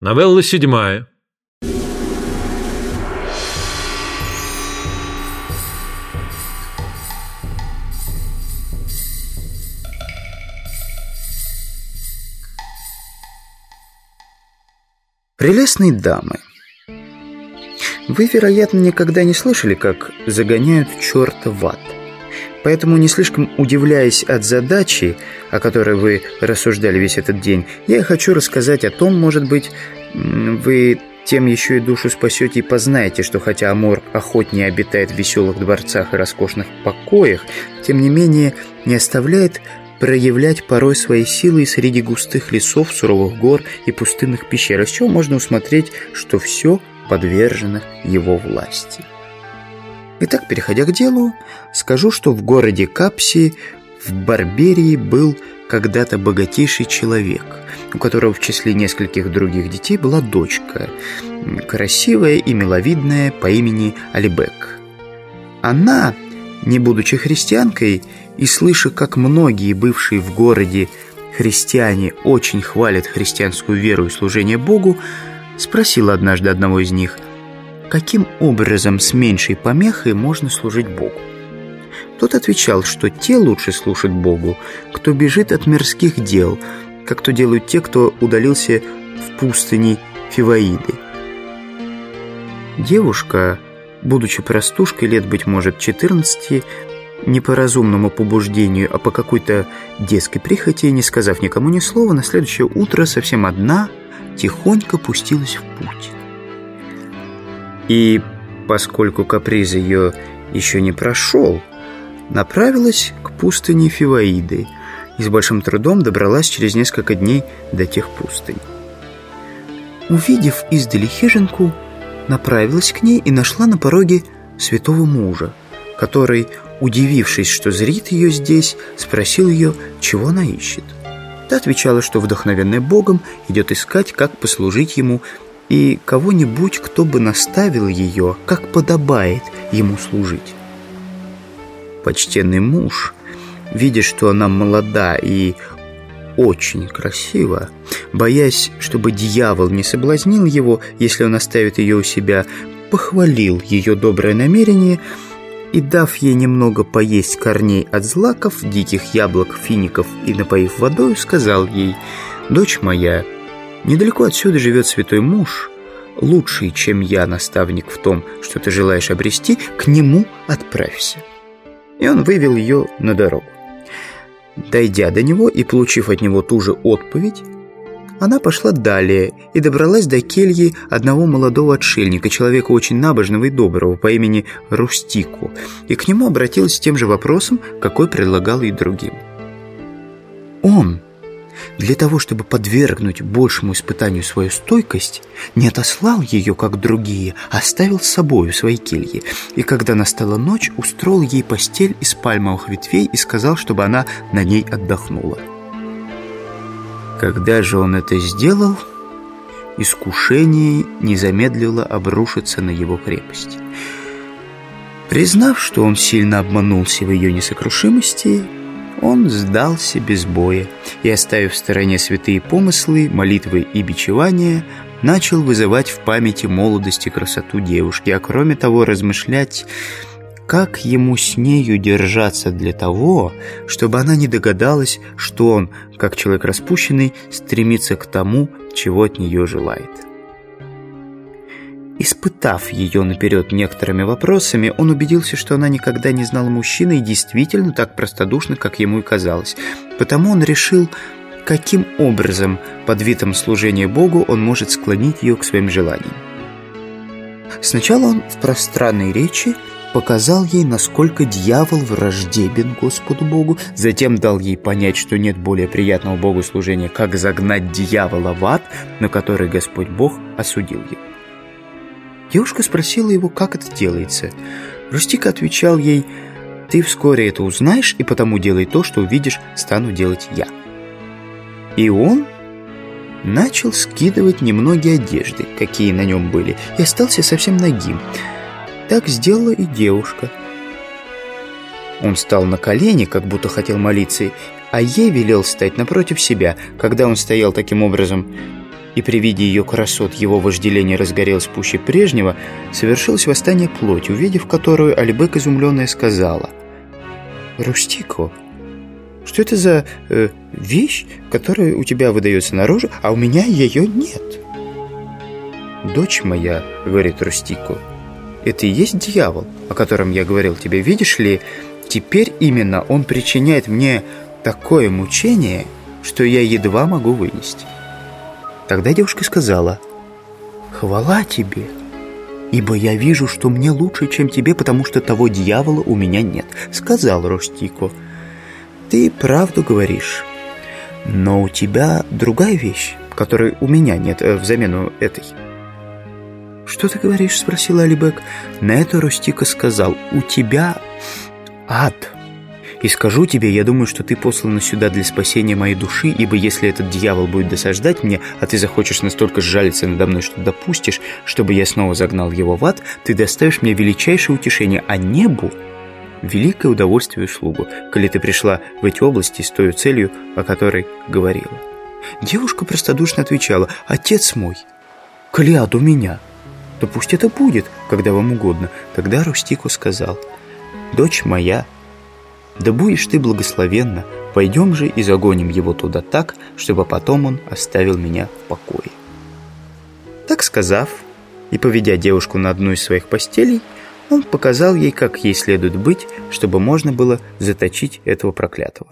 Новелла седьмая. Прелестные дамы, вы, вероятно, никогда не слышали, как загоняют черта в ад. Поэтому, не слишком удивляясь от задачи, о которой вы рассуждали весь этот день, я хочу рассказать о том, может быть, вы тем еще и душу спасете и познаете, что хотя Амор охотнее обитает в веселых дворцах и роскошных покоях, тем не менее не оставляет проявлять порой свои силы среди густых лесов, суровых гор и пустынных пещер, из чего можно усмотреть, что все подвержено его власти. Итак, переходя к делу, скажу, что в городе Капси в Барберии был когда-то богатейший человек, у которого в числе нескольких других детей была дочка, красивая и миловидная по имени Алибек. Она, не будучи христианкой, и слыша, как многие бывшие в городе христиане очень хвалят христианскую веру и служение Богу, спросила однажды одного из них – каким образом с меньшей помехой можно служить Богу. Тот отвечал, что те лучше служат Богу, кто бежит от мирских дел, как то делают те, кто удалился в пустыне Фиваиды. Девушка, будучи простушкой лет, быть может, 14, не по разумному побуждению, а по какой-то детской прихоти, не сказав никому ни слова, на следующее утро совсем одна тихонько пустилась в путь. И, поскольку каприз ее еще не прошел, направилась к пустыне Фиваиды и с большим трудом добралась через несколько дней до тех пустынь. Увидев издали хижинку, направилась к ней и нашла на пороге святого мужа, который, удивившись, что зрит ее здесь, спросил ее, чего она ищет. Та отвечала, что, вдохновенная Богом, идет искать, как послужить ему и кого-нибудь, кто бы наставил ее, как подобает ему служить. Почтенный муж, видя, что она молода и очень красива, боясь, чтобы дьявол не соблазнил его, если он оставит ее у себя, похвалил ее доброе намерение и, дав ей немного поесть корней от злаков, диких яблок, фиников и напоив водой, сказал ей «Дочь моя, Недалеко отсюда живет святой муж, лучший, чем я, наставник в том, что ты желаешь обрести, к нему отправься. И он вывел ее на дорогу. Дойдя до него и получив от него ту же отповедь, она пошла далее и добралась до кельи одного молодого отшельника, человека очень набожного и доброго по имени Рустику, и к нему обратилась с тем же вопросом, какой предлагал и другим. Он для того, чтобы подвергнуть большему испытанию свою стойкость, не отослал ее, как другие, а оставил с собой в своей келье. И когда настала ночь, устроил ей постель из пальмовых ветвей и сказал, чтобы она на ней отдохнула. Когда же он это сделал, искушение не замедлило обрушиться на его крепость. Признав, что он сильно обманулся в ее несокрушимости, он сдался без боя и, оставив в стороне святые помыслы, молитвы и бичевания, начал вызывать в памяти молодость и красоту девушки, а кроме того размышлять, как ему с нею держаться для того, чтобы она не догадалась, что он, как человек распущенный, стремится к тому, чего от нее желает. Испытав ее наперед некоторыми вопросами, он убедился, что она никогда не знала мужчины и действительно так простодушна, как ему и казалось. Потому он решил, каким образом под видом служения Богу он может склонить ее к своим желаниям. Сначала он в пространной речи показал ей, насколько дьявол враждебен Господу Богу, затем дал ей понять, что нет более приятного Богу служения, как загнать дьявола в ад, на который Господь Бог осудил его. Девушка спросила его, как это делается. Рустика отвечал ей, «Ты вскоре это узнаешь, и потому делай то, что увидишь, стану делать я». И он начал скидывать немногие одежды, какие на нем были, и остался совсем нагим. Так сделала и девушка. Он стал на колени, как будто хотел молиться, а ей велел стать напротив себя. Когда он стоял таким образом и при виде ее красот его вожделение разгорелось пуще прежнего, совершилось восстание плоти, увидев которую Алибек изумленная сказала «Рустико, что это за э, вещь, которая у тебя выдается наружу, а у меня ее нет?» «Дочь моя», — говорит Рустико, — «это и есть дьявол, о котором я говорил тебе. Видишь ли, теперь именно он причиняет мне такое мучение, что я едва могу вынести». Тогда девушка сказала, «Хвала тебе, ибо я вижу, что мне лучше, чем тебе, потому что того дьявола у меня нет», — сказал Роштико. «Ты правду говоришь, но у тебя другая вещь, которой у меня нет э, взамену этой». «Что ты говоришь?» — спросила Алибек. На это Ростика сказал, «У тебя ад». И скажу тебе, я думаю, что ты послана сюда для спасения моей души, ибо если этот дьявол будет досаждать мне, а ты захочешь настолько сжалиться надо мной, что допустишь, чтобы я снова загнал его в ад, ты доставишь мне величайшее утешение, а небу — великое удовольствие и услугу, коли ты пришла в эти области с той целью, о которой говорила. Девушка простодушно отвечала, «Отец мой, коли ад у меня, то пусть это будет, когда вам угодно». Тогда Рустику сказал, «Дочь моя, — да будешь ты благословенна, пойдем же и загоним его туда так, чтобы потом он оставил меня в покое. Так сказав, и поведя девушку на одну из своих постелей, он показал ей, как ей следует быть, чтобы можно было заточить этого проклятого.